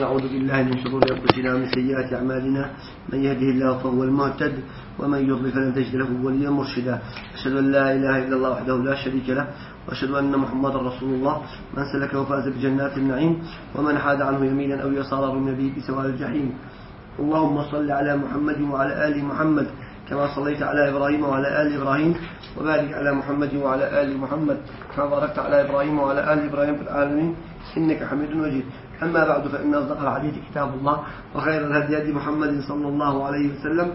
نعوذ بالله من شرور أنفسنا ومن سيئات أعمالنا. من يهده الله فهو المهتد ومن يضلل فلن تجد له وليا مرشدا. أشهد أن لا إله إلا الله وحده لا شريك له وأشهد أن محمدا رسول الله. من سلك وفاز بجنات النعيم ومن حاد عنه يمينا أو يسارا رمي به بسوار الجحيم. اللهم صل على محمد وعلى آل محمد كما صليت على إبراهيم وعلى آل إبراهيم وبارك على محمد وعلى آل محمد كما باركت على إبراهيم وعلى آل إبراهيم في العالمين. إنك حميد مجيد. أما بعد فإن أصدق الحديث كتاب الله وخير الهدي هدي محمد صلى الله عليه وسلم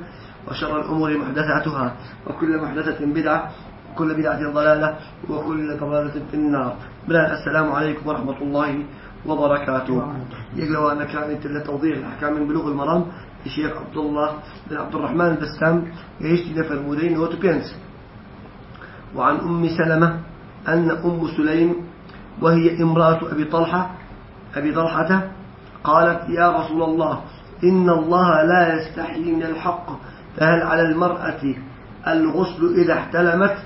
وشر الأمور محدثاتها وكل محدثة بدعة وكل بدعة ضلالة وكل ضلالة في النار. السلام عليكم ورحمة الله وبركاته. يقلوا أن كانت لتوضيح الأحكام من بلوغ المرام الشيخ عبد الله بن عبد الرحمن البسام يشتي نفر المدين وتبينس وعن أم سلمة أن أم سليم وهي امرأة أبي طلحة أبي طلحة قالت يا رسول الله إن الله لا يستحيي من الحق فهل على المرأة الغسل إذا احتلمت؟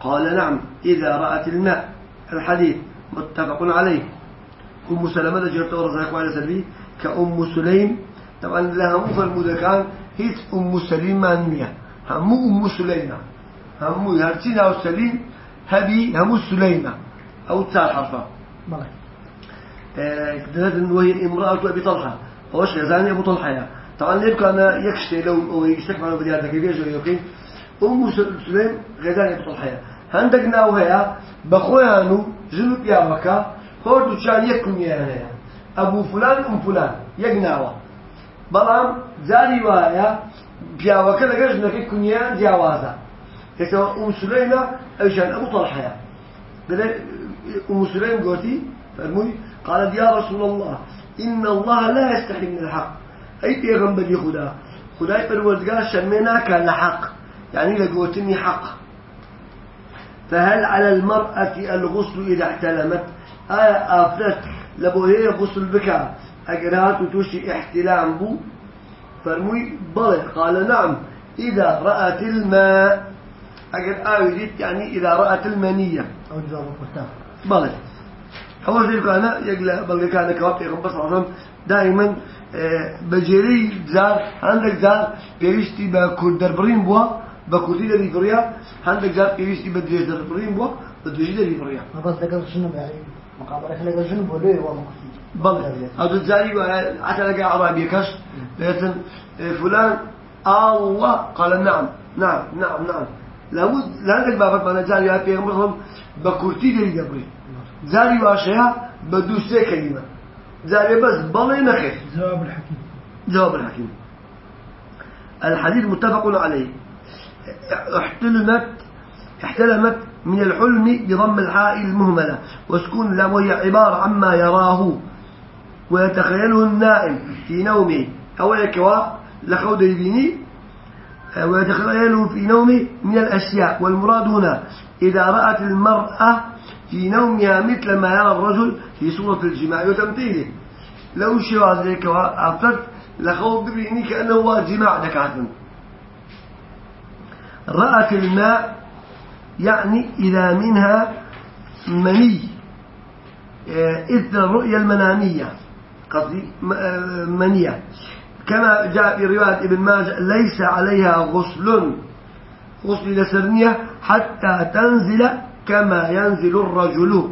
قال نعم إذا رأت الماء. الحديث متفق عليه. أم سلمة جرت ورزاك وعلى سلبي كأم سليم. طبعا لها مفر كان هيت أم سليم مانية همو أم سليمة. همو هرتنا سليم هبي همو سليمة. أو تسال حرفة. دلت وهي امرأة أبي طلحة. هوش غزاني أبو طلحة طبعا ليه أنا يكشتي لو أو يستكمل بدياتك يبيجوا يوكي أم سليم غزاني أبو طلحة هندق ناوها بخوانو جنوب يا مكة هو كان يكون يا. أبو فلان أم فلان يجناوا بلام زاري وايا لقاش كنيا جوازا كسوا أم سليمة أيشان أبو طلحة أم سليم قلتي فرموي قالت يا رسول الله إن الله لا يستحي من الحق. أي بيغنبري خدا. خداي پروردگار شمينا كان حق. يعني لقوتني حق. فهل على المرأة الغسل إذا احتلمت؟ آية آفرت. لبوهي غسل بك. أقرأت وتوشي احتلام بو. فرموي بلى قال نعم. إذا رأت الماء. أقر آية يعني إذا رأت المنية. أو جزاء الله بلى هو زي كان يقلا بل كان كواب بس عظم. دائما آه، بجري زار عندك زار بيشتي بكردر برين بوا بكردي دري بريا عندك زار بيشتي بدري در برين بوا بدري دري بريا بس ذكر شنو يعني مقابلة خلق شنو بقوله هو بل هذا الزاري حتى لقى عربي كش لكن آه، فلان الله قال نعم نعم نعم نعم. لابد لا بابك ما نزال يا بيغمرهم بكردي دري بريا زاري واشياء بدوسة كلمة زاري بس بلي نخير جواب الحكيم. جواب الحكيم. الحديث متفق عليه. احتلمت احتلمت من الحلم بضم الحاء المهملة. وسكون اللام وهي عبارة عما يراه. ويتخيله النائم في نومه. أو يكوا لخود يبيني. ويتخيله في نومه من الأشياء. والمراد هنا إذا رأت المرأة في نومها مثل ما يرى الرجل في صورة الجماع وتمثيله. لو شوى ذلك وعطت لخوض بيني كأنه هو جماع دكاتن رأت الماء يعني إذا منها مني إثر الرؤية المنامية قصدي منية. كما جاء في رواية ابن ماجه ليس عليها غسل. غسل لسرنية حتى تنزل كما ينزل الرجل.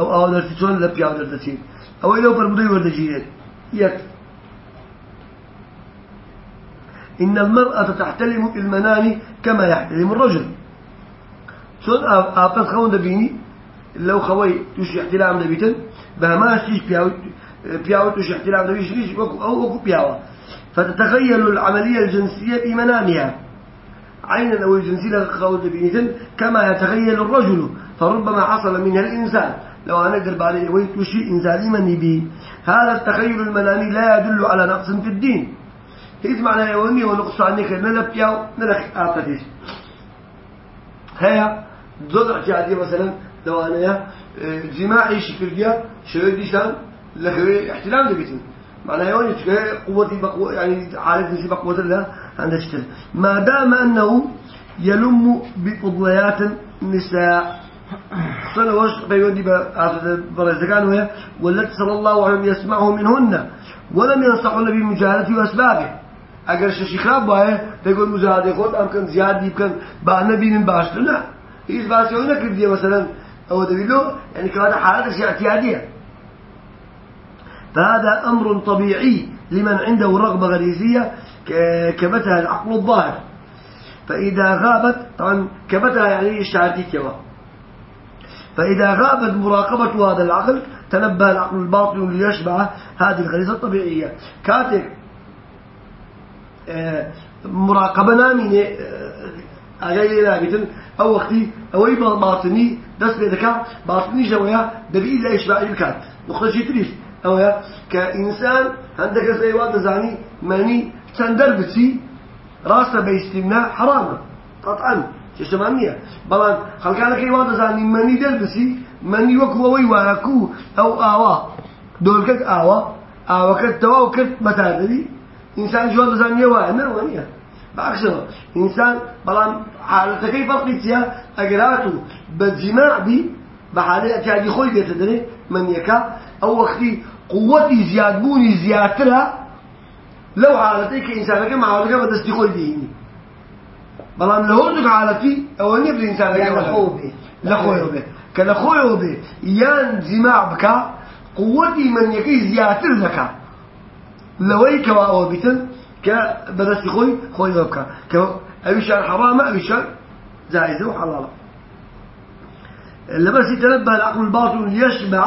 أو أو درتشون لبي أو درتشين أو إلو برمضي وردجيات يك إن المرأة تحتلم في المنام كما يحتلم الرجل. شون أعطت خون دبيني لو خوي توش احتلام دبيتن بما شيش بياو بياو توش احتلام دبيش أو أو بياو فتتخيل العملية الجنسية في منامها. عينا أو الجنسية خوض بإذن كما يتخيل الرجل. فربما حصل منها الإنسان. لو أنا قرب عليه ويتوشي إنسان من به هذا التخيل المنامي لا يدل على نقص في الدين. هيز معنى يومي ونقص عنك نلب ياو نلخ آتتيش هيا ضد احتياطي مثلا لو أنا جماعي شكرية شهديشان لخوي احتلام دبيتن معناه يوني قوتي بقوة يعني عارف نسي بقوة الله عند شتل ما دام أنه يلم بفضليات النساء صلى وش بيودي برزقان وهي والتي صلى الله عليه وسلم يسمعه منهن ولم ينصح النبي بمجاهدته وأسبابه. اگر شش خراب وایه تقول مجاهده خود أم كان زياد يمكن با نبي من باش. يقول لك دي مثلا أو دليلو يعني كهذا حالات اعتياديه فهذا أمر طبيعي لمن عنده رغبة غريزية كبتها العقل الظاهر. فإذا غابت طبعا كبتها يعني اشتعرتي كوا فإذا غابت مراقبة هذا العقل تنبه العقل الباطن ليشبع هذه الغريزة الطبيعية. كاتك آه، مراقبة نامينة أجاي لابتن أو وقتي أو أي باطني دس بيدك باطني جوايا دبي إلا إشباع الكات نقطة أو كإنسان عندك زي واحد زاني ماني تندر بتسي راسه باستمناء حرام. قطعا. شمانية بلان خلقانا كي واحد زاني ماني دلبسي ماني وكو وي واكو أو آوا. دول كت آوا آوا كت توا وكت بتاعتي إنسان جواد زانية وأنا وانية بعكسه. إنسان بلان حالته كيف فرقتها أجراته بالجماع بي بحالة تاجي خوي بيتدري من يكا. أو وقتي قوتي زياد بوني زيادترها. لو حالتي كإنسانك مع حالك بدستي خوي بيني بلان لهوزك حالتي أو أن يبدو. إنسانك لخوي لخوي به كلخوي به يان جماع بك قوتي من يكي زيادتر لك. لوي كوا أو بيتن كبدستي خوي خوي بك. كأبيشان حرامة أبيشان جائزة وحلالة. لبس يتنبه العقل الباطن ليشبع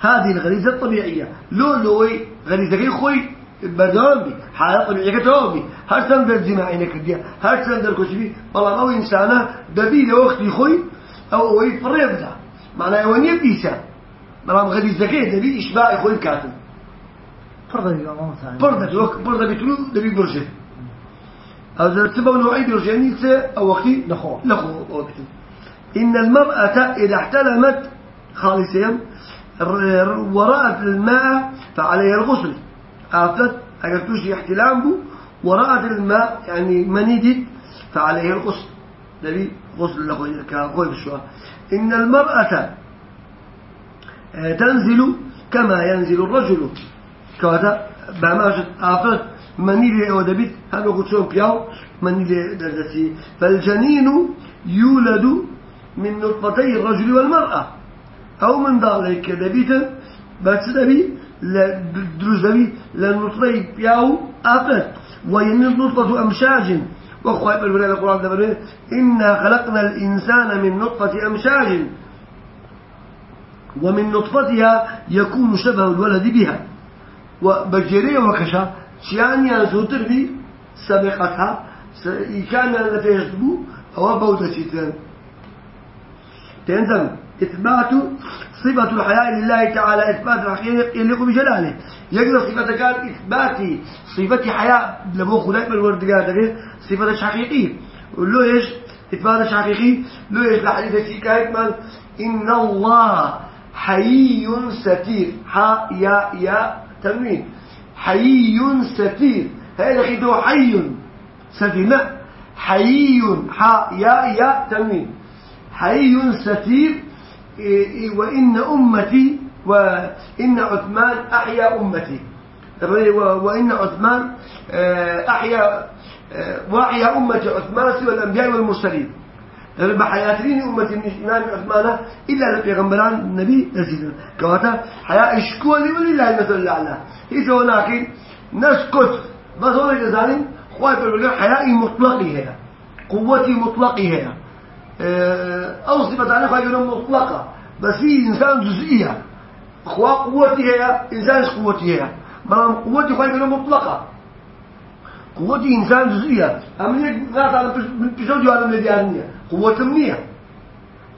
هذه الغريزة الطبيعية. لو لوي غريزة كي خوي بردوام بي حالة طبيعية كتوام بي. هر سند الجماع إنك دي هر سند الكشبي والله أو إنسانة دبي لوقت خوي أو هو فريب ده معناه يواني بيسا. مرام غريزة كي دبي إشباع خوي كاتب فرضا بيوم فرضا فرضا بيتلو دبي برجة. إذا تبغى نوعي برجه يعني أو وقتي لخو لخو وقتي إن المرأة إذا احتلمت خالصيا ورأت الماء فعليها الغسل. آفت أجل توشي احتلام بو ورأت الماء يعني منيدت فعليها الغسل دليل غسل كأخوي بشوها إن المرأة تنزل كما ينزل الرجل. كواتا بعماشة آفت. منيلي أو دبيت هذا قدسون بياو منيلي دردسي فالجنين يولد من نطفتي الرجل والمرأة. أو من ذلك دبيتا بس دبي دبي لنطفتي بياو أفت وين نطفة أمشاج وخوائب البرية القرآن دبرين إنا خلقنا الإنسان من نطفة أمشاج. ومن نطفتها يكون شبه الولد بها. وبجريه وكشا شيان يزوتر بي سبقتها كان لفيشتبو أو بودة تنزل تنزل إثبات صفة الحياة لله تعالى إثبات الحقيقة يليق بجلاله. يقدر صفة كان إثبات صفة حياة لبو خلاء بالوردقات صفة حقيقية ولو إيش؟ إثبات حقيقي لو إيش؟ لحديث الشيكاية من إن الله حيي ستير. حا يا يا تنوين. حيي ستير. هذا خيدو حي ستير. لا. حيي حا يا يا تنوين. حي ستير وإن أمتي وإن عثمان أحيا أمتي. وإن عثمان آه، أحيا آه، وأحيا أمتي عثمان سوى الأنبياء والمرسلين. بحياتين أمتي من إمام عثمان إلا لبيغمبران النبي نسيدنا كواتا. حياة إشكولي ولله المثل الأعلى إذا ولكن نسكت بس هو الجزائرين خواهي حياة مطلقي هنا قوتي مطلقي هنا أو صفة عنها خواهي مطلقة بس هي إنسان جزئية. أخوة قوتي هي إنسان قوتي هي بلام قوتي خواهي مطلقة قوتي إنسان جزئية. أمنية غاط على بسوجي على مليارنية قوة منية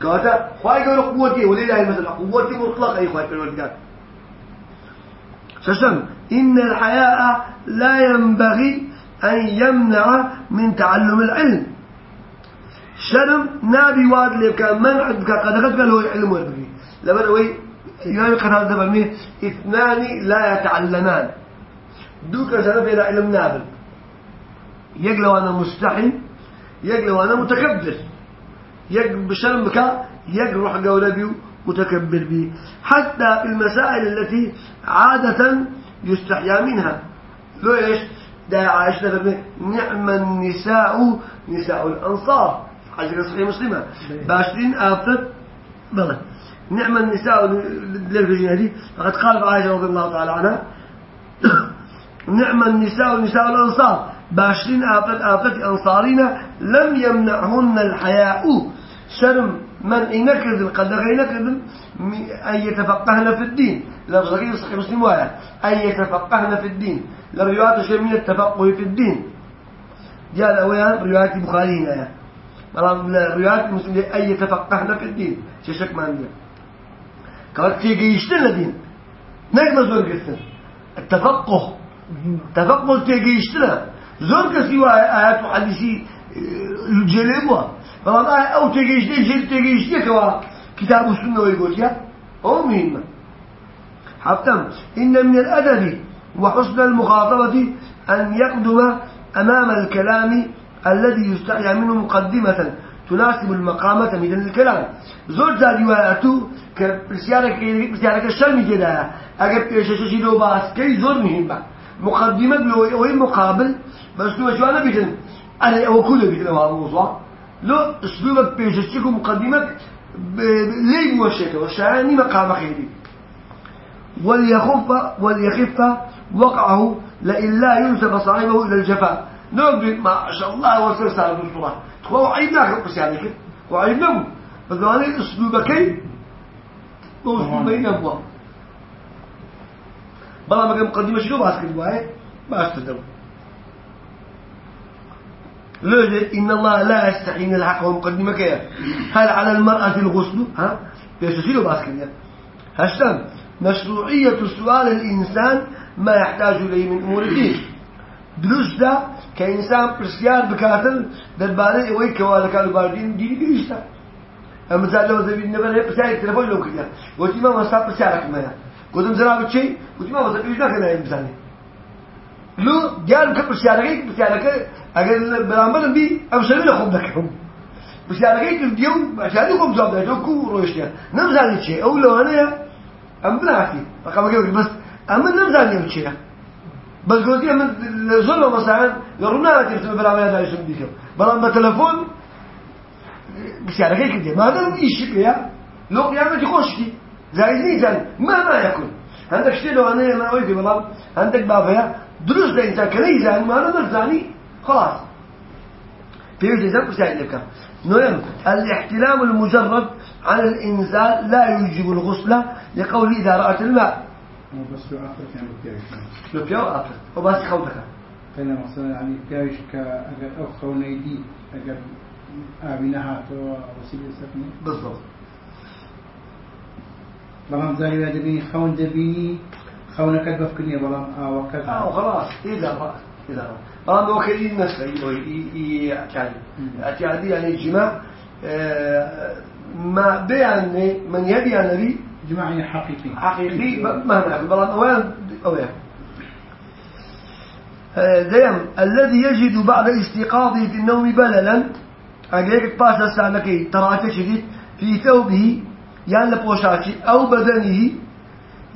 كواتا خواهي قولوا قوتي ولله المثل. قوتي مطلقة أي خواهي بالوردقات ششم. إن الحياء لا ينبغي أن يمنع من تعلم العلم. شرم نابي واد لك منع بك قد قد هو علم ويبغي لما هو يوم قتال دبل اثنان لا يتعلمان. دوك شرف إلى علم نابل. يقلو أنا مستحي يقلو أنا متكبر. يق بشرم بك يجرح قولبي متكبر به حتى في المسائل التي عادة يستحيا منها. لو إيش؟ دا عائشة نعم النساء نساء الأنصار. حاجة صحيح مسلمة. باشرين آفتت بلى. نعم النساء للرجل هذه. فقد قال عائشة رضي الله تعالى عنها. نعم النساء نساء الأنصار. باشرين آفتت آفتت أنصارين لم يمنعهن الحياء. شرم من إنكرد قد غينكرد أن يتفقهن في الدين. لفظك صحيح مسلم وايا أن يتفقهن في الدين. لروايات شيء من التفقه في الدين. جاء الأويان روايات البخاري هنا. روايات مسلم أن يتفقهن في الدين شيء شك ما عندي كوات تيجيشتن الدين نقدر زور قصة التفقه تفقه تيجيشتنا زور كسي آيات وحديثي الجلبوه فما أو تيجيشتن شيء تيجيشتن كوا كتاب السنة ويقول يا أو مهمة حتى إن من الأدب وحسن المخاطبة أن يقدم أمام الكلام الذي يستحيا منه مقدمة تناسب المقامة من الكلام. زور ذا رواياته كبسيارك بسيارك الشرمي كده أجب بيشششي لو باس كي زور مهمة مقدمة لو وين مقابل بس لو شو أنا بيتن أنا أو كله بيتن هذا الموضوع لو أسلوبك بيششيك مقدمك ليه موشيته وشاني مقام خيري وليخف وليخف وقعه لئن لا ينسب صاحبه إلى الجفاء. نقول ما شاء الله وصل صار بالصلاة تخو عيبناك بس يعني كده. وعيبناه بس أنا أسلوبك أسلوبين أبوه. بلا ما كان مقدمة شنو باس كده؟ واي باس تدم لذلك إن الله لا يستحي من الحق ومقدمة كده هل على المرأة الغسل؟ ها؟ بيشتري باس كده؟ هشتم. مشروعية سؤال الإنسان ما يحتاج إليه من أمور الدين. دروستا كإنسان کە ئینسان پرسیار بکاتن دەربارەی ئەوەی کەوا لە کاروباردین دیری گەیشتە ئەمەجار لەوە زەبین نەبەر هەیە پرسیاری تەلەفۆن لەو کردیان. گوتی مەم ئێستا پرسیارەکەمەیە گوتم جەناب چی؟ گوتی مەم ئێستا پێویست نەکەنایە بزانێ. لو دیارم کە پرسیارەکەی پرسیارەکە ئەگەر بەرامبەرم بی ئەم شەوی لە خۆم دەکەم. پرسیارەکەی کردیە و بەشاری خۆم جواب دەدەیت کو ڕۆیشتیان. نەمزانی چێ ئەو لەوانەیە. ئەم بناسی ڕقەمەکەی بس ئەمە نەمزانی ئەم چێە قلت من ظلم مثلا يرونا ترسم بلا ما يدعي يسمى ديكم بلا ما تلفون بسيارة كده ما دام إيش يا لو قيامة يخشتي زايدني زايد ما شيء لو أنا ما أودي بلا عندك بابا دروس ده إنسان كذي زاني ما أنا مرزاني خلاص. بيوجد إنسان بسيارة لك. نعم الاحتلام المجرد عن الإنزال لا يوجب الغسل لقول إذا رأت الماء. بس لو آخر كان بتاعي لو بيو آخر. وبس خوتك كان. مثلا يعني بتاعيش كأجر أو أجر تو وسيلة سكني بالضبط. بلام زاري دبيني خون دبيني خونك بلام آه وكذا آه وخلاص إذا رأى إذا رأى هو كريم نسخة يعني اعتيادي يعني الجماع آه، ما بيان من يبي النبي جماعي حقيقي حقيقي مهما بلان أوان أوان ديم الذي يجد بعد استيقاظه في النوم بللا أجيك باشا سالكي ترى شديد؟ في ثوبه يعني لبوشاشي أو بدنه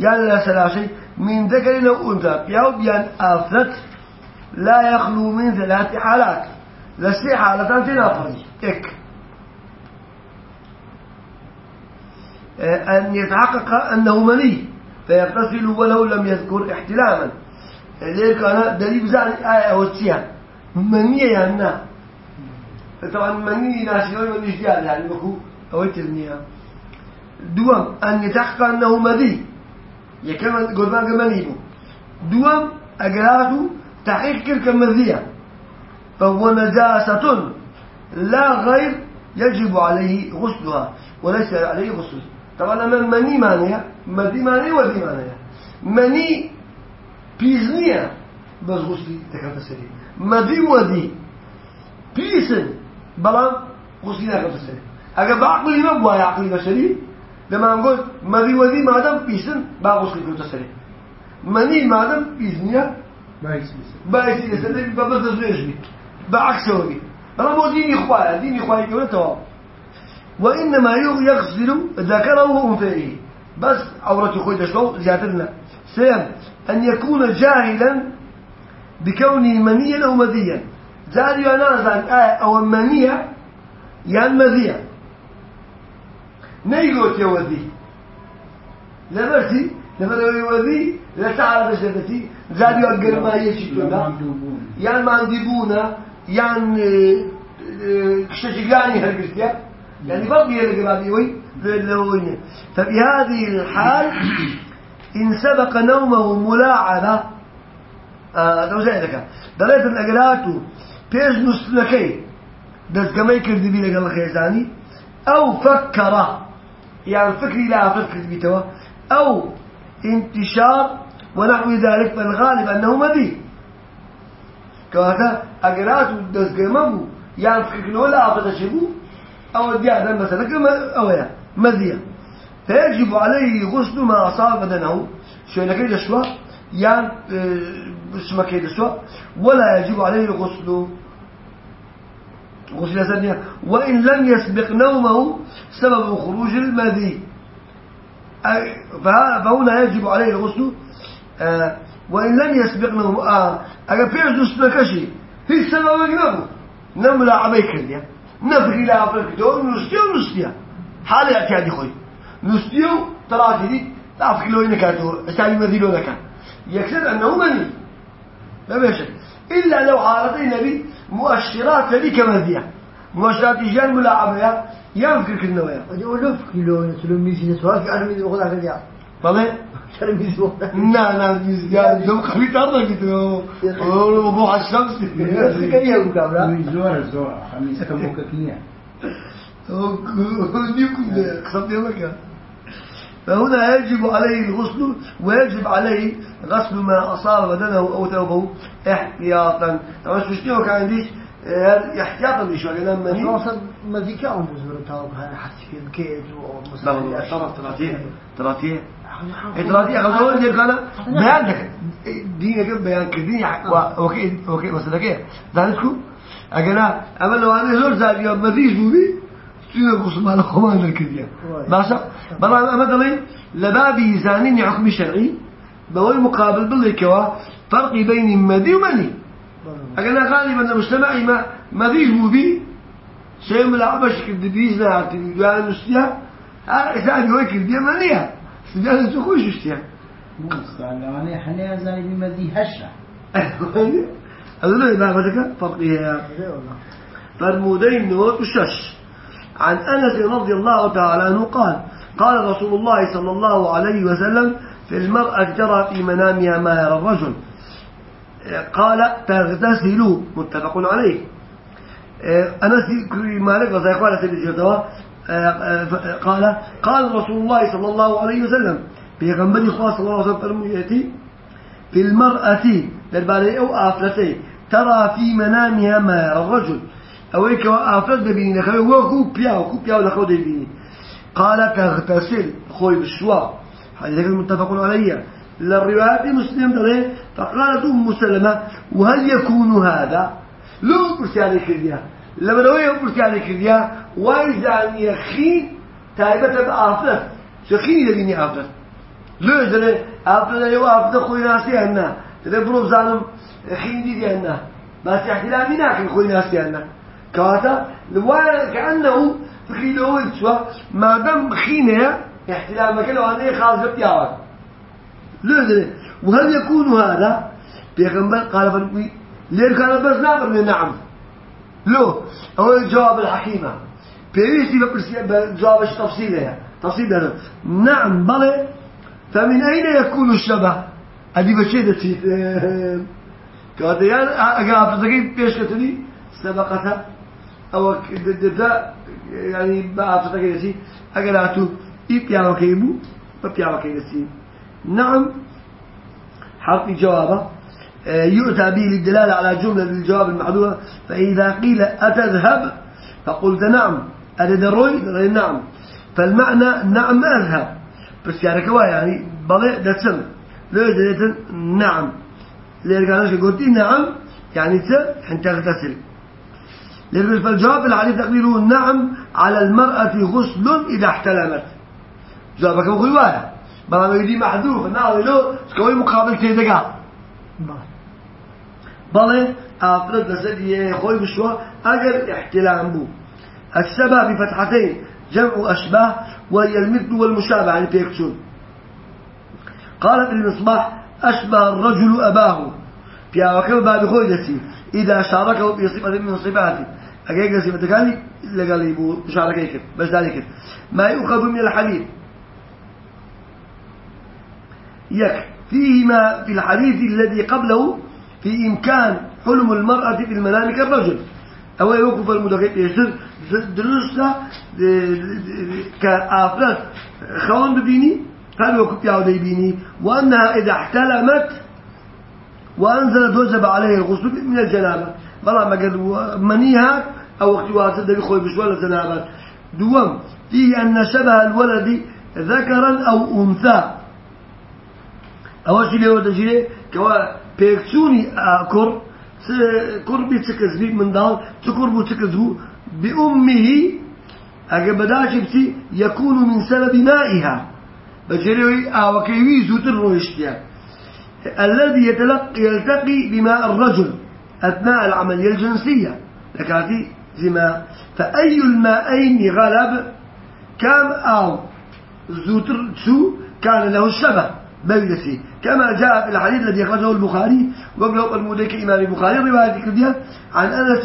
يعني لسلاشي من ذكر أو أنثى. يوم بيان آفرت لا يخلو من ثلاث حالات. لسي حالتان تنافري إك. أن يتحقق أنه مني فيغتسل ولو لم يذكر احتلاما. لذلك أنا دليل زعني آية وتسيها منية يعني طبعا مني ناسي من إجدال يعني بكو أو ترنيها دوام أن يتحقق أنه مذي يكمل قربان منيبو دوام أقراته تحقيق تلك المذية فهو نجاسة لا غير يجب عليه غسلها وليس عليه غسل. طبعا من مني معناها مذي معناها ودي معناها. مني بيزنية بس غسلي تكرت السري مذي ودي بيسن بلا غسلي تكرت السري أجا بعقلي ما بوا عقلي بشري لما نقول مذي ودي ما دام بيسن با غسلي تكرت السري مني ما دام بيزنية بايس بايس يسدي ببز زوجي. بعكسه بلا مو ديني خويا ديني خويا كمان تمام وإنما يغسل ذكره وأنثيه. بس عورته خوي دشلو زيادتنا سيم أن يكون جاهلا بكونه منيا أو مذيا. زاد ينازل آية أو منية يعني مذيا. نيقوت يا وذي. لبرتي لبرتي وذي لا تعرف شدتي زاد يقر ما يشتونا يعني ما عندي يعني كشجعني هالقصة يعني بقي القرابي وي للوين ففي هذه الحال إن سبق نومه ملاعبة دريت الأقلات بيج نسلكي. دس كما يكرد بي لقال الخيزاني أو فكر يعني فكري لا فكر بيتوا. أو انتشار ونحو ذلك فالغالب أنه مدي كهذا أقلات دس كما يعني فكر ولا أفتشبه أو الدياء مثلا كما أو يا مذية فيجب عليه غسل ما أصاب بدنه شو كيد شو؟ يعني آه، اسمه كيد شو؟ ولا يجب عليه غسل. غسل ثانية وإن لم يسبق نومه سبب خروج المذي. فهنا يجب عليه الغسل. آه، وإن لم يسبق نومه آه أجا بيرز كشي هي السبب نومه نملأ عبيك اللي نفري لا أفرق دون نستيو نستيا حال اعتيادي خوي نستيو تراتي دي تعرف كيلو نكاتو استعلي مذيلو نكا يكسر أنه مني لا بيشك إلا لو حالتين نبي مؤشرات لي كمذية مؤشرات جان ملاعبة ينفكر كالنوايا أقول له كيلو نسلو ميسي نسواك أنا ميزي وخذ على اليا لا لا لا لا لا لا لا لا لا لا لا لا خميس لا لا لا ده خطي لك فهنا يجب عليه الغسل ويجب عليه غسل ما أصاب بدنه أو ثوبه احتياطا طبعا شو كان عنديش احتياطا مش ولا لما هي وصل ما ذيك عم بزور التوب هذا حسي لا لا لا 30 30 اعتراضية خلصوا زي قال بيان دخل دين كده بيان كدين أوكي بس ده كده دانتكو أجنا أما لو أنا زور زادي ما فيش بوبي سينا قص ما لهم أنا الكدية ماشى بلا ما دلي لبابي زانين حكم شرعي بقول مقابل بالله كوا فرق بين مدي ومني. أجنا غالبا مجتمعي ما ما فيش بوبي. شيء من العبش كده بيزنا عتيبان نسيا. أنا إذا أنا ويكل دي مانيه سجان سخوش استيا مستعلاني حنيا زاني بمدي هشة. هذول ما بدك فرق إيه فرمودين نوت الشش عن أنس رضي الله تعالى عنه قال قال رسول الله صلى الله عليه وسلم في المرأة ترى في منامها ما يرى الرجل. قال تغتسل. متفق عليه. أنس مالك وزي قال سيدي قال قال رسول الله صلى الله عليه وسلم بيغنبري خاص الله عليه وسلم في المرأة للبالي أو آفلتي ترى في منامها ما يرى الرجل أويك وآفلت دبيني لخوي وكو بيا وكو بيا ولخو دبيني قال تغتسل خوي بالشواء حديث متفق عليه للروايات مسلم دلي فقالت أم سلمة وهل يكون هذا؟ لو برسالة كرديا لما لو يوم برسالة كرديا وإذا يخين تايبة بآفلت شخين دبيني آفلت لو دلي آفلت يو آفلت خوي ناسي هنا دلي بروف زانم خين دي هنا بس احتلامي ناكن خوي ناسي هنا كواتا كأنه فكري له يتسوى ما دام خينة احتلامك لو أنا خالص بتياوك. لذلك وهل يكون هذا؟ بيغمبر قال فرقوي ليه كان بس نعم. لو هو الجواب الحكيمة بيريسي بقرسي جواب تفصيله؟ تفصيل هذا نعم بلى فمن أين يكون الشبه؟ هذه بشيء تسيت كواتا يعني أقرأ فتاكي بيش كتني سبقتها أو دتا يعني بقى فتاكي تسي أقرأتو إيه وكيبو ببيا وكيبسي نعم حرف جوابه. يؤتى به للدلالة على جملة للجواب المحذوفة فإذا قيل أتذهب؟ فقلت نعم. أتدروي نعم. فالمعنى نعم أذهب. بس يعني كوا يعني بلي دتسم. لو جدت نعم. ليه قالش قلت؟ نعم. يعني ت حين تغتسل لذلك فالجواب الحديث تقديره نعم على المرأة غسل إذا احتلمت. جوابك بقول وايا بلا يدي محذوف. ناوي له سكوي مقابل تيدقا بلى أفرد لسدي خوي بشوا أجل احتلام بو. السبب بفتحتين جمع أشباه وهي المثل والمشابه يعني بيكتون قالت المصباح أشبه الرجل أباه. بيا وكما باب خوي دسي إذا شاركه في صفة من صفاته. أجيك صفة كان إلا قال يبو مشاركة بس ذلك ما يؤخذ من الحديث. يك فيه ما في الحديث الذي قبله في إمكان حلم المرأة في المنام كالرجل أو يوقف المدقق يصير درسة كأفراد خوان ببيني هذا يوقف يعود يبيني وأنها إذا احتلمت وأنزلت وجب عليه الغسل من الجنابة. بلا ما قد منيها أو وقت واسد بخوي بشوال الجنابة. دوم فيه أن شبه الولد ذكرا أو أنثى. أول شيء هو تجري كوا بيكسوني أكر كربي تكذبي من دال تكربو تكذبو بأمه أجبداش بسي يكون من سبب مائها بجري أوكيوي زوتر رويشتيا الذي يتلقي يلتقي بماء الرجل أثناء العملية الجنسية. لكاتي زما فأي الماءين غلب؟ كام أو زوتر تسو كان له الشبه بيدسي كما جاء في الحديث الذي أخرجه البخاري وقال المدك إمام البخاري رواية كردية عن أنس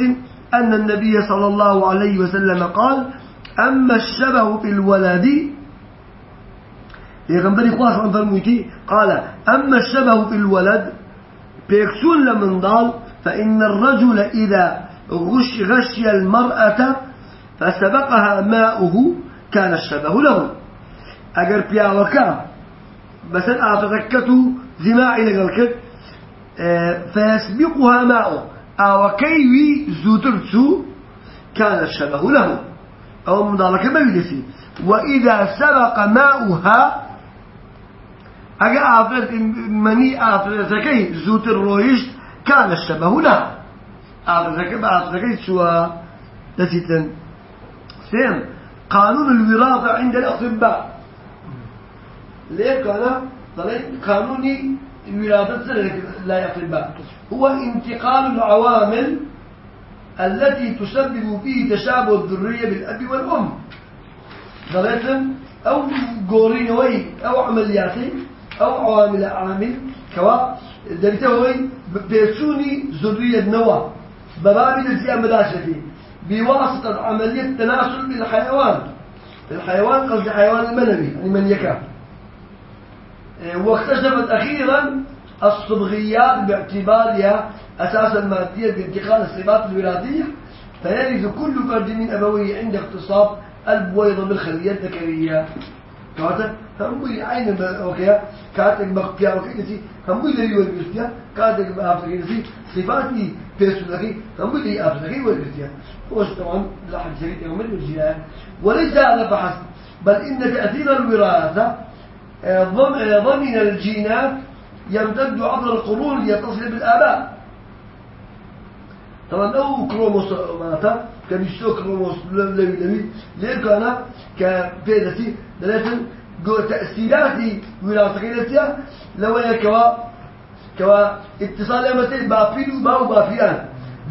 أن النبي صلى الله عليه وسلم قال أما الشبه في الولد يغنبري خواص عن فرميتي قال أما الشبه في الولد بيكسون لمن ضال فإن الرجل إذا غش غشي المرأة فسبقها ماؤه كان الشبه له. أجر بياوكا بس أعتذكته زماعي لقلكت آه، فيسبقها ماؤه أو كيوي زوترتسو كان الشبه له. أو مضالك بيدسي. وإذا سبق ماؤها أجا أفرد مني أفرد زكي زوت الرويش كان الشبه له. بأفرد زكي سوى لسيتن. سيم. قانون الوراثة عند الأطباء. ليه كان طلعت قانوني الوراثة لا الأطباء هو انتقال العوامل التي تسبب فيه تشابه الذرية بالأب والأم. ضليتم أو قورينوي أو عملياتي أو عوامل عامل كوا دبيتوي بيسوني ذرية نوى ببابي الزيان مداشتي. بواسطة عملية تناسل بالحيوان. الحيوان قصدي حيوان المنوي يعني من يكا. واكتشفت أخيرا الصبغيات باعتبارها أساسا مادية بانتقال الصفات الوراثية فيرث كل فرد من أبويه عند اختصاص البويضة بالخلية الذكرية. كاتا هم بي عين أوكي؟ كاتك بقيا أوكي نسي هم بي دري والبستيا كاتك بافريقيا نسي صفاتي بيرسونالي هم بي دري افريقيا والبستيا وش طبعا لاحظ شريط يوم الجهاد وليس هذا فحسب بل إن تأثير الوراثة ضمن الجينات يمتد عبر القرون ليتصل بالآباء. طبعا أو كروموسومات كان يشتو كروموس لوي لوي ليه كان كبيدتي دلتن جو تأثيراتي ولاصقينتها لو هي كوا كوا اتصال مثل بافيل باو بافيان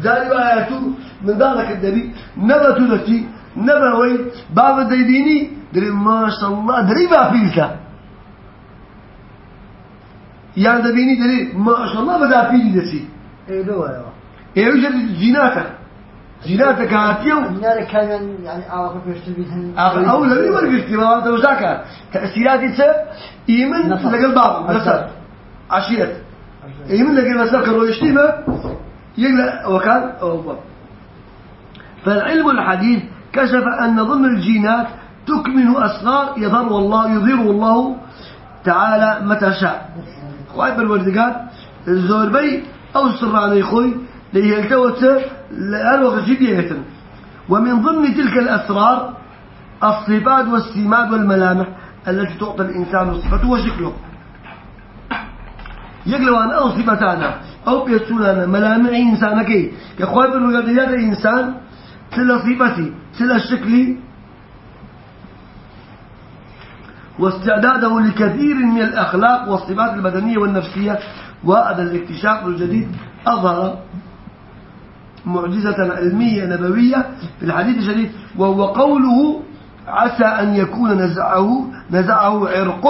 زاري وآياتو من ذلك النبي نبتو نتي نبوي باب ديديني دري ما شاء الله دري بافيلتا يعني دبيني دري ما شاء الله بدا فيلي دسي إيه دوا إيه يوجد زيناتك زيناتك هاتيو النار كان يعني اعرف بيشتري بيتن أو لم يورقش ما أنت وزاك تأثيرات إنسان إيمن نصر. لقى البعض نصر نصر. عشيرة إيمن لقى نصر كرو يشتيمه يقلع وكان أو فالعلم الحديث كشف أن ضمن الجينات تكمن أسرار يظهر الله يظهره الله تعالى متى شاء. خواهي بالوردقات الزوربي أو السراني خوي ليهلتوت لألوغ جدية ومن ضمن تلك الأسرار الصفات والسمات والملامح التي تعطي الإنسان صفته وشكله. يقلوا أن أو صفتانا أو بيسولانا ملامح إنسانك. كخواب الرياضيات الإنسان سلا صفتي سلا شكلي واستعداده لكثير من الأخلاق والصفات البدنية والنفسية وهذا الاكتشاف الجديد أظهر معجزة علمية نبوية في الحديث الشريف وهو قوله عسى أن يكون نزعه نزعه عرق.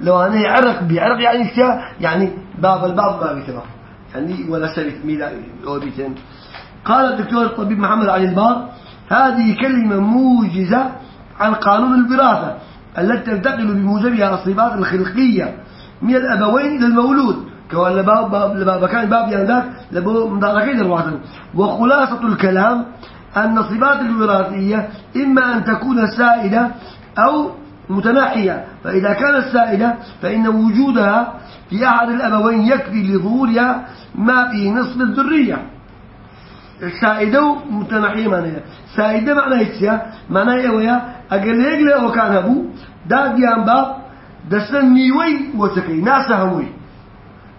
لو أنا عرق بعرق يعني كتير يعني باب الباب ما بيتبع يعني ولا سبيت ميلا أو بيتين قال الدكتور الطبيب محمد علي البار هذه كلمة موجزة عن قانون الوراثة التي تنتقل بموجبها الصفات الخلقية. من الأبوين إلى المولود. كوان لباب باب لباب كان باب يعني ذاك لبو مداركين وخلاصة الكلام أن الصفات الوراثية إما أن تكون سائدة أو متناحية. فإذا كانت سائدة فإن وجودها في أحد الأبوين يكفي لظهورها ما في نصف الذرية. سائدة ومتناحية معناها سائدة معناها إيش معناها إيه أقل يقل أو كان أبو دا ديان باب دسنا نيوي وتكي ناس هموي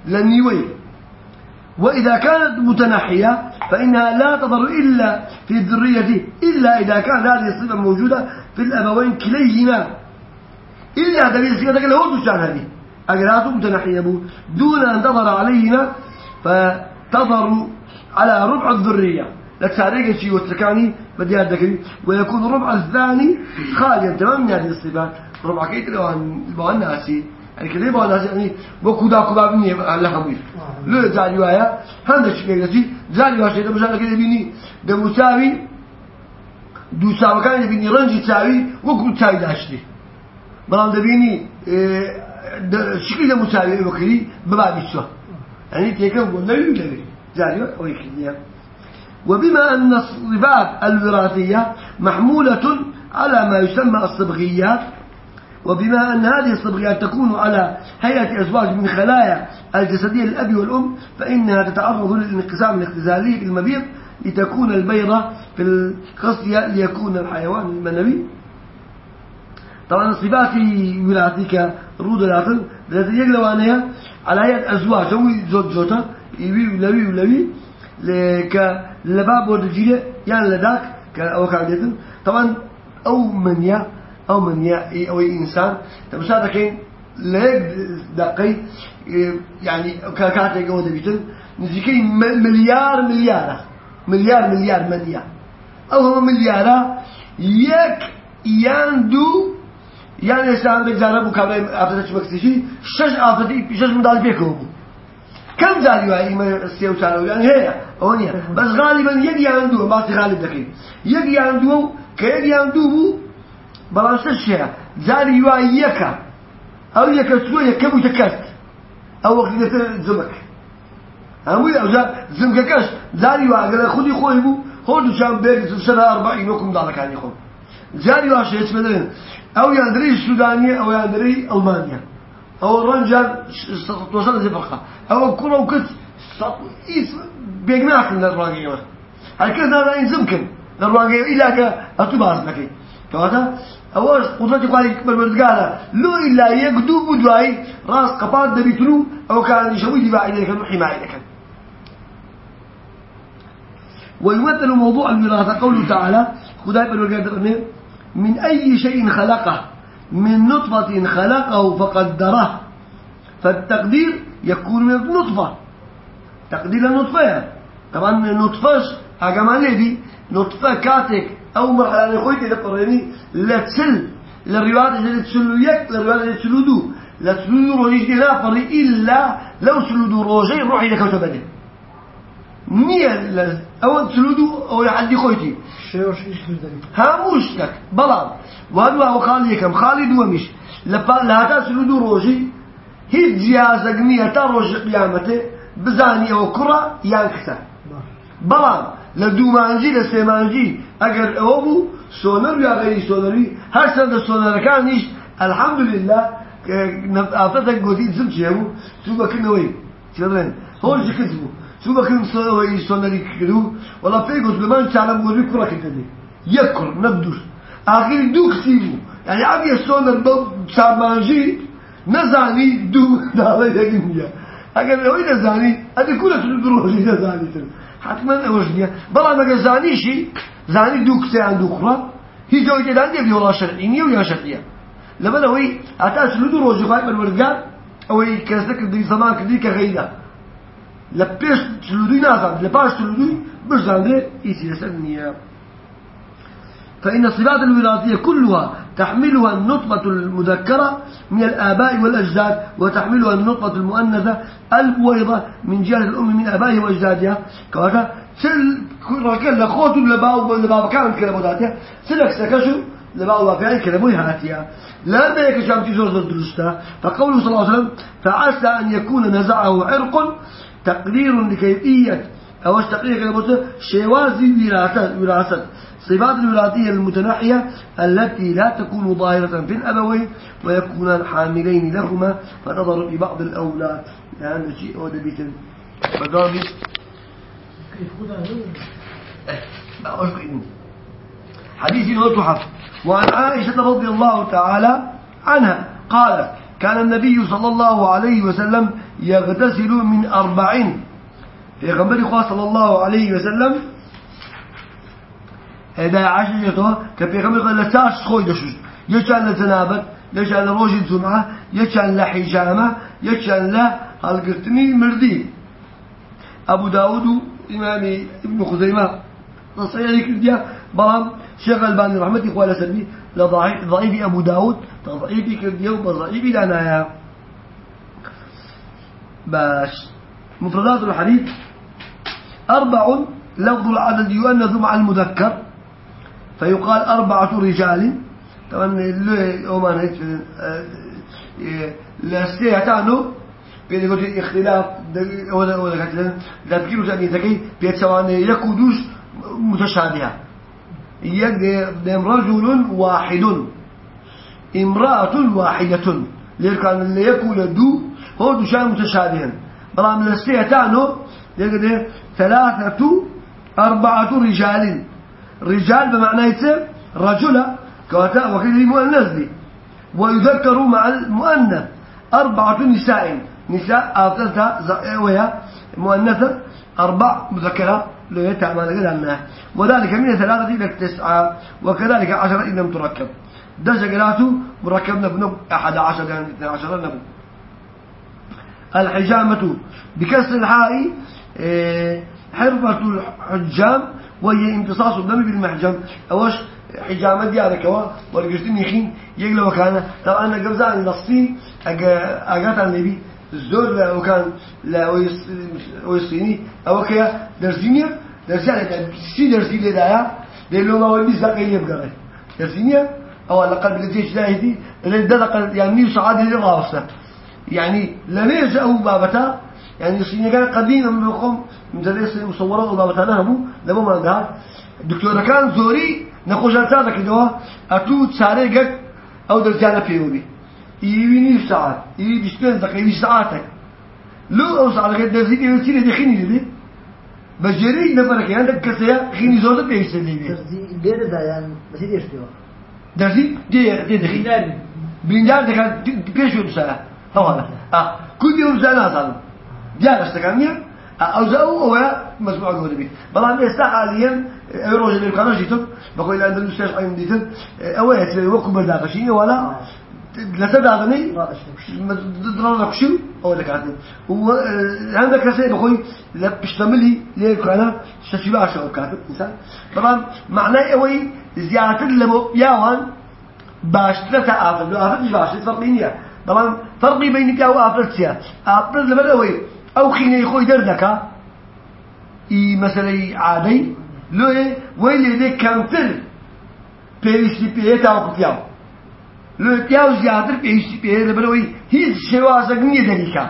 للنيوي وإذا كانت متناحية فإنها لا تظهر إلا في الذرية إلا إذا كانت هذه الصفة موجودة في الأبوين كليهما. إلا دليل سيادك له تشعر هذه. أقراته متناحية دون أن تظهر عليهما فتظهر على ربع الذرية. لا تساريك شيء وتسكاني بدي هذا ويكون الربع الثاني خاليا تمام من هذه الصفات ربع كيت لو عن البوان ناسي. يعني كذا بوان ناسي. يعني بكودا كودا بني الله خميس لو زالي ويا هذا شيء كذا زالي ويا شيء ده مشان كذا بني ده مساوي دو ساوي كان بني رنجي تساوي وكل تساوي داشتي. بلان ده بني شكل ده مساوي وكذي ببعض الشهر يعني تيكم ولا يلي زالي ويكذي وبما أن الصفات الوراثية محمولة على ما يسمى الصبغيات وبما أن هذه الصبغيات تكون على هيئة أزواج من خلايا الجسدية للأب والأم فإنها تتعرض للانقسام الاختزالي المبيض لتكون البيضة في القصية ليكون الحيوان المنوي. طبعا الصفات وراثيك رود العقل التي يقلوانها على هيئة أزواج زوج زوجة. يبي ولوي ولوي لك لباب ورجيله يعني لذاك كأو كعدتن طبعا أو منيا أو منيا أو إنسان تبص هذا كين ليك دقي يعني كاتي جودة بيتن نزيكي مليار مليار مليار مليار منيا أو هم مليارا يك ياندو يعني سام بجانب وكابل أفتش بكسيشي شش أفتي شش مدال بيكو کەم زاری وایە ئیمە سێ و چارەویان هەیە؟ ئەوە نیە بەس غالیبەن یەک یان دووە باسی غالب دەکەین. یەک یان دووە و کە یەک یان دوو بوو بەڵام شەشەیە زاری وایە یەکە. ئەو یەکە چووە یەکە بووتە کەست ئەو وەختی دەتە زمک هەمووی ئەوژا زمکەکەش زاری واگەلە خودی خۆی بوو خۆ دوچان بێک سەر ئەربعین وە کومداڵەکانی خۆم. زاری واشە هیچ بدەن. ئەو یاندرەی سودانیە ئەو یاندرەی ئەڵمانیا أو الرنجان توصل زي فرقة. أو كل وكت إيس بيجناك من الرواقية هالكذا هذا ينزمكن الرواقية إلا كا أتباز لك كذا أول قدرتك على بالبردقالة لو إلا يقدو بدواي راس قباد دبيتلو أو كان يشوي دفاع إليك حماية لك ويمثل موضوع الوراثة قوله تعالى خداي بالبردقالة من أي شيء خلقه؟ من نطفة خلقه فقدره. فالتقدير يكون من النطفة تقدير النطفة طبعا النطفة أجمع دي نطفة كاتك أو مرحلة خويتي لقريني لا تسل للروايات اللي تسلو يك للروايات اللي تسلو دو. لا تسلو روجي دي نافري إلا لو تسلو دو روجي روحي لك وتبدل نية أو تسلو دو أو يحدي خويتي. هاموش لك بلان وهذا هو خالي كم خالي دومش لهذا سلودو روجي هیچ جیازەک نییە تا ڕۆژ قیامەتێ بزانی ئەوە کوڕە یان کچە بەڵام لە دوومانجی لە سێمانجی ئەگەر ئەوە بوو سۆنەر یا غەیری سۆنەری هەر سەردە سۆنەرەکانیش الحەمدولله ئافرەتە گۆتی زم چێ بوو چوو بەکردنەوەی چ بڵێن هۆژی کەس بوو سۆنەوەی سۆنەری کردو وەڵا پێی گوت لەمان چالەم گۆری کوڕەکردنی یەک کوڕ نەک دوور آخری دوو کسی بوو یعنی ئەبیە سۆنەر بە چارمانجی نزانی دوو داڵی دەگرنیە ئەگەر ئەوەی نەزانی ئەدی کورە درۆژی نەزانیتن حتما أوجنية بلا ما زانيشي زاني دوك سيان دوكرا هي زوجة دان دي ولا شرعية ولا شرعية لما لو هي أتاس لدو روجي خايب الورقان أو هي كذلك دي زمان كدي كغيدا لبيش تلودي نازم لباش تلودي بجان دي إيسي لسنية فإن الصفات الوراثية كلها تحملها النطفة المذكرة من الآباء والأجداد وتحملها النطفة المؤنثة البويضة من جهة الأم من آبائها وأجدادها. كذا سل ركل لخوت لباو لباو كان كلمة ذاتها سلك سكشو لباو وفعل كلمة هاتيا. لا ما يكشف تزور درستا فقوله صلى الله عليه وسلم فعسى أن يكون نزعه عرق تقرير لكيفية أو تقرير كلمة شوازي وراثة وراثة صفات الولادية المتناحية التي لا تكون ظاهرة في الأبوين ويكونان حاملين لهما فتظهر في بعض الأولاد. يعني شيء أو دبيت فقامي كيف خدها هو حديث تحف وعن عائشة رضي الله تعالى عنها قالت كان النبي صلى الله عليه وسلم يغتسل من أربعين. في غمر صلى الله عليه وسلم إذا عشرته كبيغمبر قال لساش خوي دشوش يجعل لجنابة يجعل لروج الجمعة يجعل لحجامة يجعل له مردي أبو داود إمام ابن خزيمة نصيحة كرديا بلام شيخ الباني رحمة إخوة سلمي لضعيف ضعيف أبو داود تضعيف كرديا وبضعيف لنا باش. مفردات الحديث. أربع لفظ العدد يؤنث مع المذكر. فيقال أربعة رجال. طبعا اللي هيك لا تعنو بين قلت اختلاف ولا ولا كذا لا تقولوا ثاني ذكي بيت سواء يكودوش متشابهة. يقدم رجل واحد. امرأة واحدة. لكن اللي يكون دو هو دوشان متشابها بلا من تعنو يقدر ثلاثة أربعة رجال. رجال بمعنى يتسم رجل. كواتا وكذا مؤنث دي. ويذكر مع المؤنث أربعة نساء. نساء أفتتها وهي مؤنثة أربع مذكرة. لو يتعمل قدامنا وذلك من ثلاثة إلى تسعة وكذلك عشرة إن لم تركب. دجا قراته مركب نبنو أحد عشر يعني اثنى عشر نبنو الحجامة بكسر الحاء إيه، حرفة الحجام وهي امتصاص الدم بالمحجم. أوش؟ حجامة ديالك هو ورقشتين يخين يقلب وكان طبعا قبزان نصي أقات عن النبي. الزور وكان لا ويصيني أو كيا درسينيا درسينيا سي درسي لي دايا لو ما ودي زقي يبقى درسينيا أو على الأقل بقتيش لاهدي اللي دلق يعني نيو سعادة لغافسة يعني لميز أو بابتا يعني صيني كان قديما من القوم مدرس مصورات وضابط أنا همو لما ما ده دكتور كان زوري نخوش أنسان كده أتو تسارقك أو درجانا فيوني يويني ساعات يوي بيشتغل دقيقة ساعاتك لو أو ساعات درسي كده تيجي دخيني دي بجري نفرك يعني عندك كسيا خيني زود بيسلي بيه درسي غير ده يعني بس يديش فيه درسي دي دي دخيل بيندار ده كان بيش ساعة هو آه كل يوم ساعة نازل جاء استكانيا أو زاو هو مسموع جود بي بلان إستا حاليا روج اللي كانوا جيتوا بقول إلى أندلس شيء عين ديتن أو يسوي وقت ولا لا تدعني ضرر كشو أو لك عاد هو عندك رسالة بقول لا بيشتملي ليه كنا شتشبع شو كاتب إنسان. طبعا معناه أوي زيادة لما ياوان باش ثلاثة آفر لو آفر مش باش فرقينيا طبعا فرقي بينك أو آفر تيا آفر لما أوي أو خيني خوي دردك إي مثلا عادي. لو ويلي ذي كمتر بيويستي بيتا وقتياو لێتیا و زیاتر پێویستی پێێ لەبەرەوەی هیچ شێوازەک نییە دەریکا.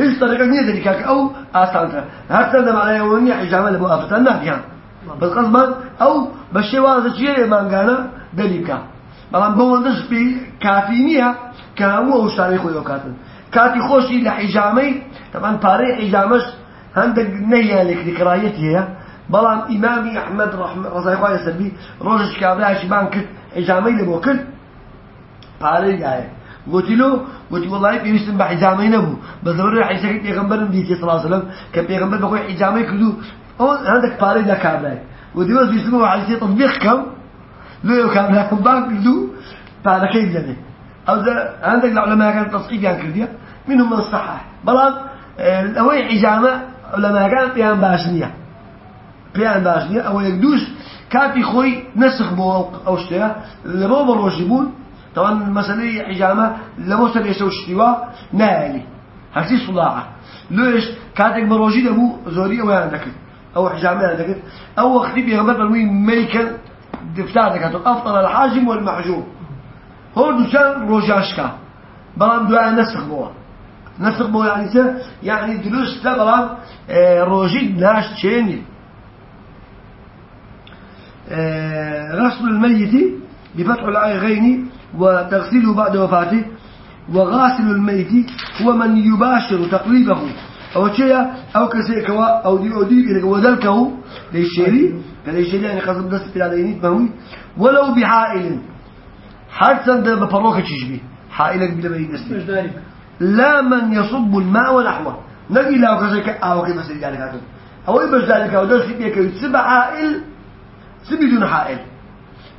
هیچ تەرەکە نییە دەریکا کە ئەو ئاسانتە هەرچەند دەمانایەوە نیە حیجامە لە بۆ ئافتان نابیان بەقەزمان ئەو بە شێوازە چێ لێمانگانە دەریکا. بەڵام بەوەندەش پێی کافی نییە کە هەموو ئەو شاری خۆی کاتن کاتی خۆشی لە حیجامەی تەمان پارەی حیجامەش هەندێک نەیە لێکریکڕایەت هەیە. بەڵام ئیمامی ئەحمد ڕزای خوای سەربی ڕۆژش کابراایشی بان کرد حیجامەی لە بۆ کرد. پارەی دایە گوتیلو گوتی وڵی پێویستم بە حیجامەی نەبوو بە زەورە حیسەکەی پێغمبەرم دیتی سڵ سلم کە پێغمبەر بەخۆی حیجامەی کردو أو عندك باري دا كابلاي وديوز يسموه على شيء تطبيق كم؟ لو كابلاي بانك دو باري كيف يعني أو عندك العلماء كان تصحيح يعني كردية. منهم من الصحح بلان الأوي حجامة علماء كان بيان باشنية بيان باشنية أو يقدوش كاتي خوي نسخ بو أو شتيا لما بروجبون طبعا المسألة حجامة لما سر يسوي اشتواء نالي هسي صلاعة ليش كاتك بروجي دبو زوري أو عندك أو حجامة عندك أو وقتي بيغمر بالوي ميكا دفتار دكاتو أفضل الحاجم والمحجوم. هو دوشان روجاشكا بلان دعاء نسخ بوا. نسخ بوا يعني سه يعني دروس بلان آه روجي ناش تشيني غسل الميت بفتح العيغين وتغسيله بعد وفاته. وغاسل الميت هو من يباشر تقليبه. أو شيء أو كسيكوا أو دي أو دي وذلكه للشيري كالشيري يعني قصد دست في العدينيت مهوي ولو بحائل. حتى ده بفروك تشبيه. حائلك بلا بين دستي لا من يصب الماء ونحوه. نجي لا كسيك أو سيد ذلك هذا. أو يبش ذلك؟ أو دست بيك يتسبع حائل. سبدون حائل.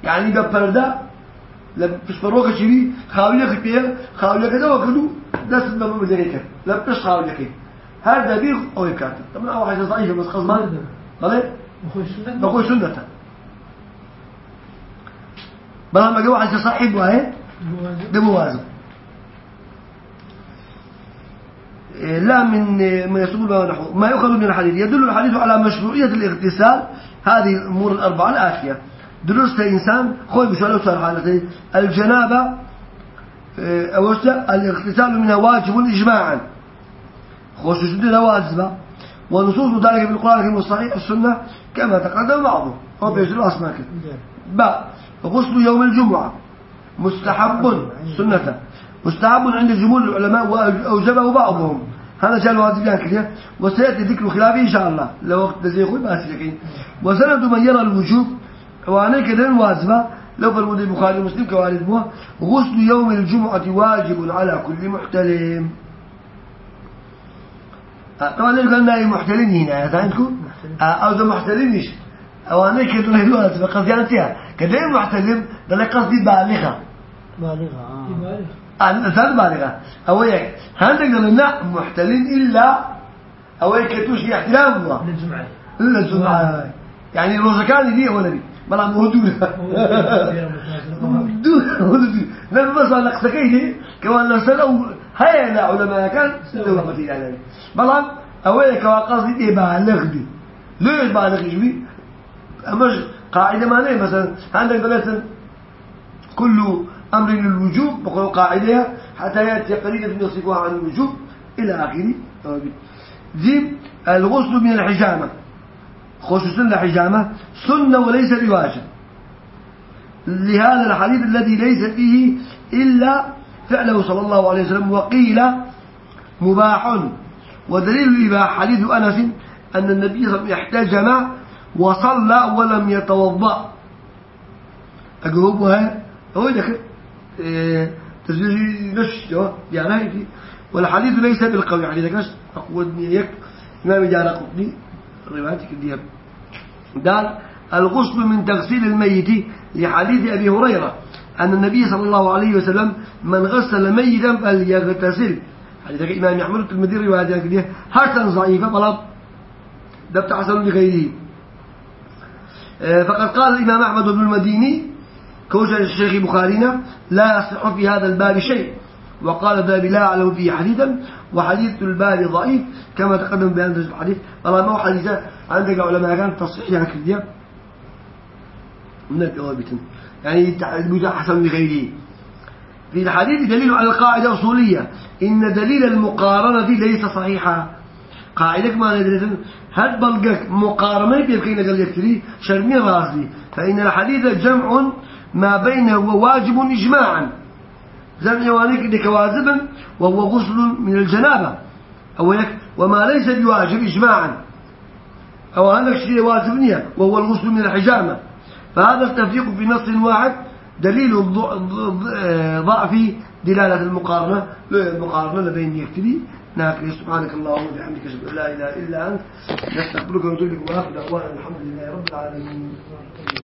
يعني بفردا لما بفروك تشبيه خاولك بيه خاولك ده وكدو دست ما بذلك لا بتش خاولك هذا بيغ أو يكاتب طبعا أول حاجة ضعيفة بس خزمان. بلى بقول سنة بلا ما جوا حاجة صحيح وهي ده موازن لا من ما يسمى له نحو. ما يؤخذ من الحديث. يدل الحديث على مشروعية الاغتسال هذه الأمور الأربعة الآتية درست إنسان خوي بشوالة صار حالتين الجنابة أوشت الاغتسال منها واجب إجماعا. خوش جدا واجبة. ونصوص ذلك في القرآن الكريم والصحيح السنة كما تقدم بعضه. هو بيجري أسماك باء غسل يوم الجمعة. مستحب سنة. مستحب عند جمهور العلماء وأوجبه بعضهم. هذا جاء الواجب كده وسيأتي ذكر خلافه إن شاء الله. لو وقت يقول ما أسلكين وسند من يرى الوجوب. وأنا كده واجبة لو في المدى البخاري ومسلم كوالد موه غسل يوم الجمعة واجب على كل محتلم. طبعا ليش قلنا محتلين هنا عندكم أو ذا محتلينش أو أنا كده له الوقت بقصدي أنتها كده محتلم ده لا قصدي بالغة بالغة. آه الإنسان بالغة. أو هيك هندك قلنا محتلين إلا أو هيك توش احتلام الله للجمعة. إلا الجمعة يعني روزكان دي ولا دي بلا مهدولة لأن بس على قصكيه كمان نسأل هيا لا علماء كان رحمة الله عليه. بلا دي بالغ دي ليش بالغ قاعدة ما مثلا عندك مثلا كل أمر للوجوب بقول قاعدة حتى يأتي قليلا يصفها عن الوجوب إلى آخره. دي الغسل من الحجامة. خصوصا الحجامة سنة وليس بواجب لهذا الحديث الذي ليس فيه إلا فعله صلى الله عليه وسلم وقيل مباح. ودليل الإباحة حديث أنس أن النبي صلى الله عليه وسلم احتجم وصلى ولم يتوضأ. أجاوبها هو ده تزويج نش يعني والحديث ليس بالقوي يعني ذاك أقود يك إمام جار قطني روايتك دي. قال الغسل من تغسيل الميت لحديث أبي هريرة أن النبي صلى الله عليه وسلم من غسل ميتا فليغتسل. حديث الإمام يحمل المدير رواية كده حسن ضعيفة طلب ده حسن لغيره. فقد قال الإمام أحمد بن المديني كوش الشيخ بخارينا لا يصح في هذا الباب شيء. وقال ذا لا أعلم فيه حديثا وحديث الباب ضعيف كما تقدم بأن الحديث. والله ما هو حديثا عندك علماء كان تصحيح يعني كذا من الجوابة يعني بجاء حسن لغيره في الحديث دليل على القاعدة أصولية. إن دليل المقارنة ليس صحيحا. قاعدة ما ندري هل بلقك مقارنة بيبكينا قال يكتري شرمي فإن الحديث جمع ما بينه وواجب إجماعا. جمع يوانيك لك واجبا وهو غسل من الجنابة. أو يك وما ليس بواجب إجماعا. أو هذا شيء واجب نية وهو الغسل من الحجامة. فهذا التفريق في نص واحد دليل ضعف دلالة المقارنة المقارنة بين يكتري ناكل سبحانك اللهم وبحمدك أشهد أن لا إله إلا أنت نستغفرك ونتوب إليك وآخر دعوانا الحمد لله رب العالمين.